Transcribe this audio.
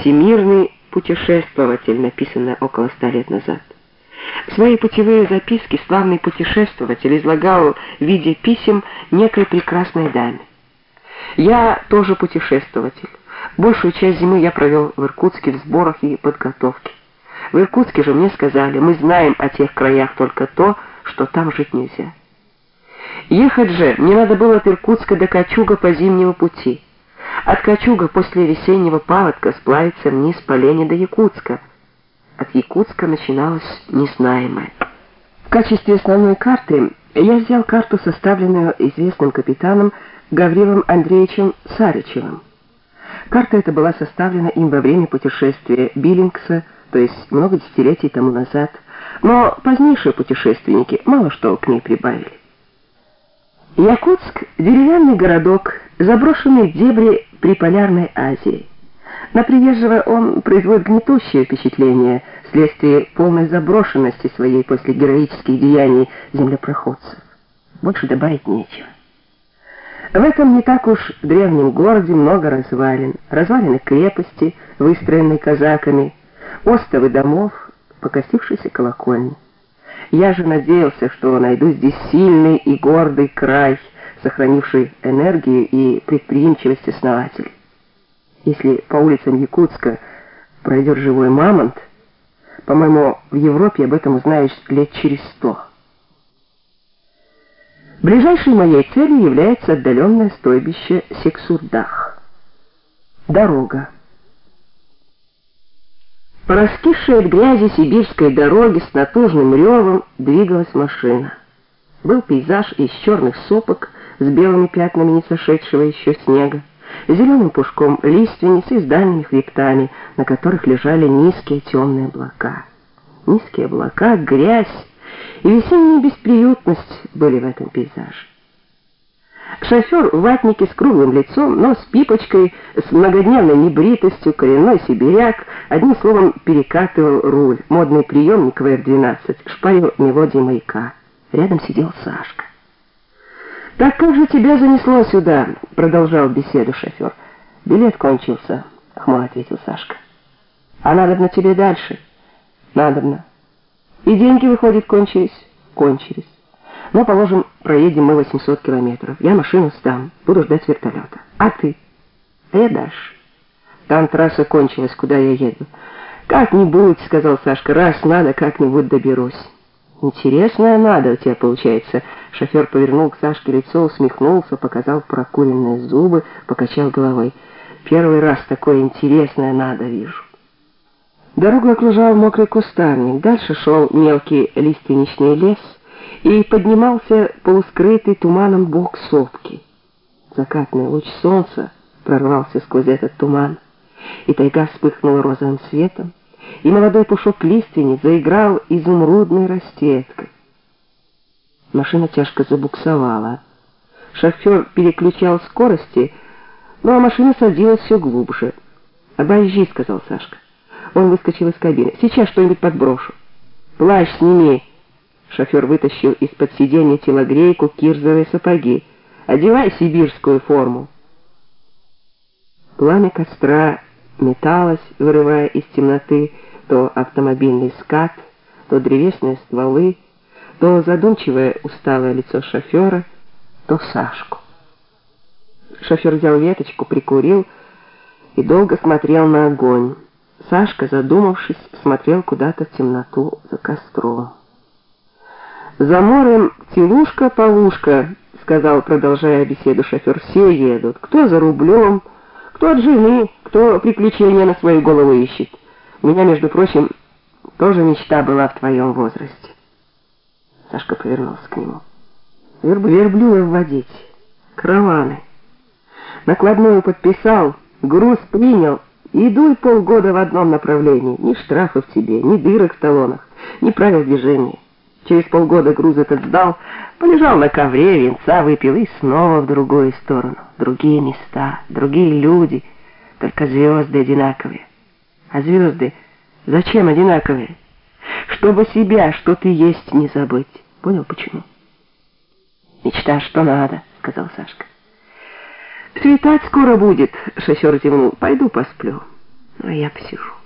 Всемирный путешествователь, написанное около ста лет назад. Свои путевые записки славный путешествователь излагал в виде писем некой прекрасной даме. Я тоже путешествователь. Большую часть зимы я провел в Иркутске в сборах и подготовке. В Иркутске же мне сказали, мы знаем о тех краях только то, что там жить нельзя. Ехать же мне надо было от Иркутска до Качуга по зимнему пути. От Качуга после весеннего паводка сплавиться вниз по Лене до Якутска. От Якутска начиналось незнаемое. В качестве основной карты я взял карту, составленную известным капитаном Гаврилом Андреевичем Сарычевым. Карта эта была составлена им во время путешествия Биллингса, то есть много десятилетий тому назад, но позднейшие путешественники мало что к ней прибавили. Якутск – деревянный городок, заброшенный в дебри приполярной Азии. На приезжего он производит гнетущее впечатление вследствие полной заброшенности своей после героических деяний землепроходцев. Больше добавить нечего. В этом не так уж древнем городе много развалин. Развалины крепости, выстроенные казаками, остовы домов, покосившиеся колокольни. Я же надеялся, что найду здесь сильный и гордый край, сохранивший энергию и предприимчивость основателей. Если по улицам Якутска пройдет живой мамонт, по-моему, в Европе об этом узнаешь лет через сто. Ближайшей моей целью является отдаленное стойбище Сексурдах. Дорога. По раскисшей от грязи сибирской дороге с натужным ревом двигалась машина. Был пейзаж из черных сопок с белыми пятнами не сошедшего еще снега, зеленым пушком лиственниц и с дальними хребтами, на которых лежали низкие темные облака. Низкие облака, грязь, и весенняя бесприютность были в этом пейзаже. Шофер в ватнике с круглым лицом, но с пипочкой, с многодневной небритостью, коренной сибиряк, одним словом перекатывал руль, модный приемник ВР-12, шпарил мелодии маяка. Рядом сидел Сашка. «Так как же тебя занесло сюда?» — продолжал беседу шофер. «Билет кончился», — хмуро ответил Сашка. «А надо на тебе дальше?» «Надобно». И деньги, выходит, кончились? Кончились. Но, положим, проедем мы 800 километров. Я машину сдам, буду ждать вертолета. А ты? А я дальше. Там трасса кончилась, куда я еду. Как-нибудь, сказал Сашка, раз надо, как-нибудь доберусь. Интересное надо у тебя получается. Шофер повернул к Сашке лицо, усмехнулся, показал прокуренные зубы, покачал головой. Первый раз такое интересное надо вижу. Дорогу окружал мокрый кустарник, дальше шел мелкий лиственничный лес и поднимался полускрытый туманом бок сопки. Закатный луч солнца прорвался сквозь этот туман, и тайга вспыхнула розовым светом, и молодой пушок лиственниц заиграл изумрудной расцветкой. Машина тяжко забуксовала. Шофер переключал скорости, но машина садилась все глубже. «Обожди», — сказал Сашка. Он выскочил из кабины. «Сейчас что-нибудь подброшу». «Плащ сними!» Шофер вытащил из-под сиденья телогрейку, кирзовые сапоги. «Одевай сибирскую форму!» Пламя костра металось, вырывая из темноты то автомобильный скат, то древесные стволы, то задумчивое усталое лицо шофера, то Сашку. Шофер взял веточку, прикурил и долго смотрел на огонь. Сашка, задумавшись, смотрел куда-то в темноту за костром. «За морем телушка-полушка», — сказал, продолжая беседу шофер, — «все едут. Кто за рублем, кто от жены, кто приключения на свою голову ищет. У меня, между прочим, тоже мечта была в твоем возрасте». Сашка повернулся к нему. «Верб верблюдов водить, караваны. Накладную подписал, груз принял». И дуй полгода в одном направлении. Ни штрафов тебе, ни дырок в талонах, ни правил движения. Через полгода груз этот сдал, полежал на ковре, венца выпил и снова в другую сторону. Другие места, другие люди, только звезды одинаковые. А звезды зачем одинаковые? Чтобы себя, что ты есть, не забыть. Понял, почему? Мечта, что надо, сказал Сашка. «Светать скоро будет», — шофер зевнул. «Пойду посплю». Ну, я посижу.